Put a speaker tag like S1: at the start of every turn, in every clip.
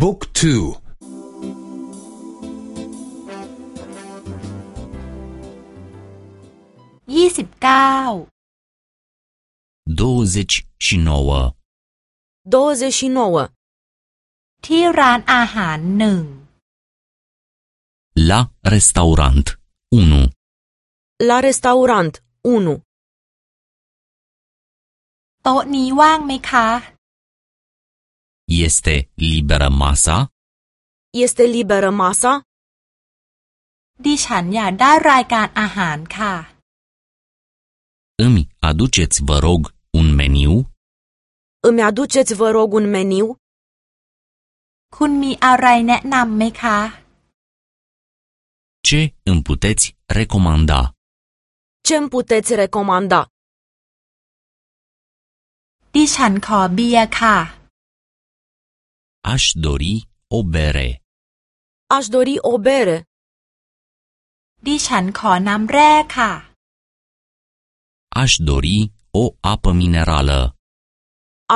S1: บุ๊กทู
S2: ยี่สิบเก้า
S3: 29
S4: 29.
S2: ที่ร้านอาหารหนึ่ง
S3: La restaurant 1
S4: La restaurant 1.
S2: โต๊ะนี้ว่างไหมคะ
S3: Este liberă masa?
S4: Este liberă masa?
S2: ดิฉันอยากได้รายการอาหารค่ะ
S3: Îmi aduceți, vă rog, un meniu?
S4: Îmi aduceți, vă rog, un meniu?
S2: คุณมีอะไรแนะนำไหมคะ
S3: Ce îmi puteți recomanda?
S4: Ce îmi puteți recomanda?
S2: ดิฉันขอเบียร์ค่ะ
S3: Aș dori o bere.
S4: Aș dori o bere.
S2: ดิฉันขอน้ำแร่ค่ะ
S3: Aș dori o apă minerală.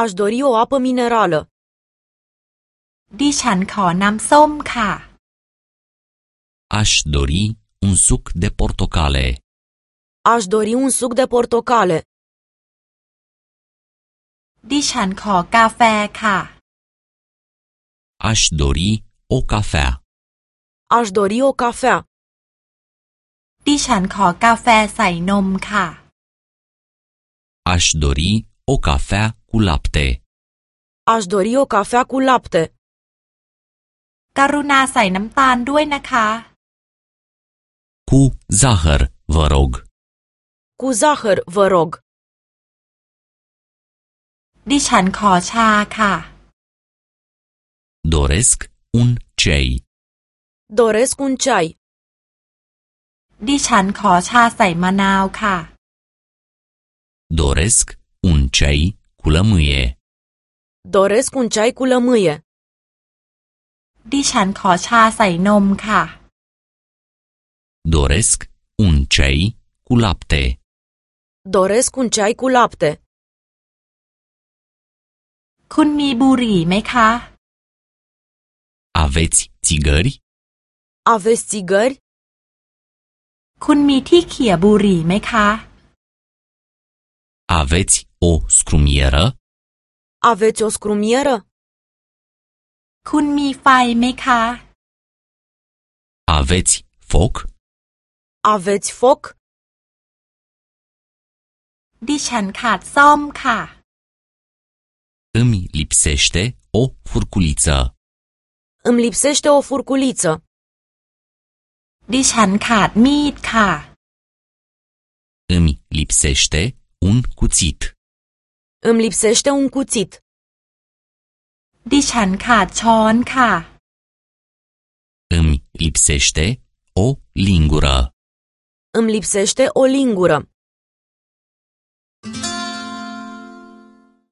S4: Aș dori o apă minerală.
S2: ดิฉันขอน้ำส้มค่ะ
S3: Aș dori un suc de portocale.
S4: Aș dori un suc de portocale.
S2: ดิฉันขอกาแฟค่ะ
S3: Aș dori o cafea.
S4: Aș dori o cafea.
S2: ดิฉันขอกาแฟใส่นมค่ะ
S3: Aș dori o cafea cu lapte.
S4: Aș dori o cafea cu lapte.
S2: กรุณาใส่น้ำตาลด้วยนะคะ
S3: Cu zahăr, vă rog.
S4: Cu zahăr, vă rog.
S2: ดิฉันขอชาค่ะ
S3: Doresc un cei.
S4: Doresc un ceai.
S2: ดิฉันขอชาใส่มะนาวค่ะ
S3: Doresc un cei cu lămâie.
S4: Doresc un ceai cu lămâie.
S2: ดิฉันขอชาใส่นมค่ะ
S3: Doresc un cei cu lapte.
S4: Doresc un ceai cu lapte.
S2: คุณมีบุหรี่ไหมคะ
S3: Aveți țigări?
S4: Aveți țigări?
S2: คุณมีที่เขี่ยบุหรี่ไหมคะ
S3: Aveți o scrumieră?
S4: Aveți o scrumieră?
S2: คุณมีไฟไหมคะ
S3: Aveți foc?
S4: Aveți foc?
S2: ดิฉันขาดซ่อมค่ะ
S3: Îmi lipsește o furculiță.
S4: Îmi lipsește o furculiță.
S2: ดิฉันขาดมีดค่ะ
S3: Îmi lipsește un cuțit.
S4: Îmi lipsește un cuțit.
S2: ดิฉันขาดช้อนค่ะ
S3: Îmi lipsește o lingură.
S4: Îmi lipsește o lingură.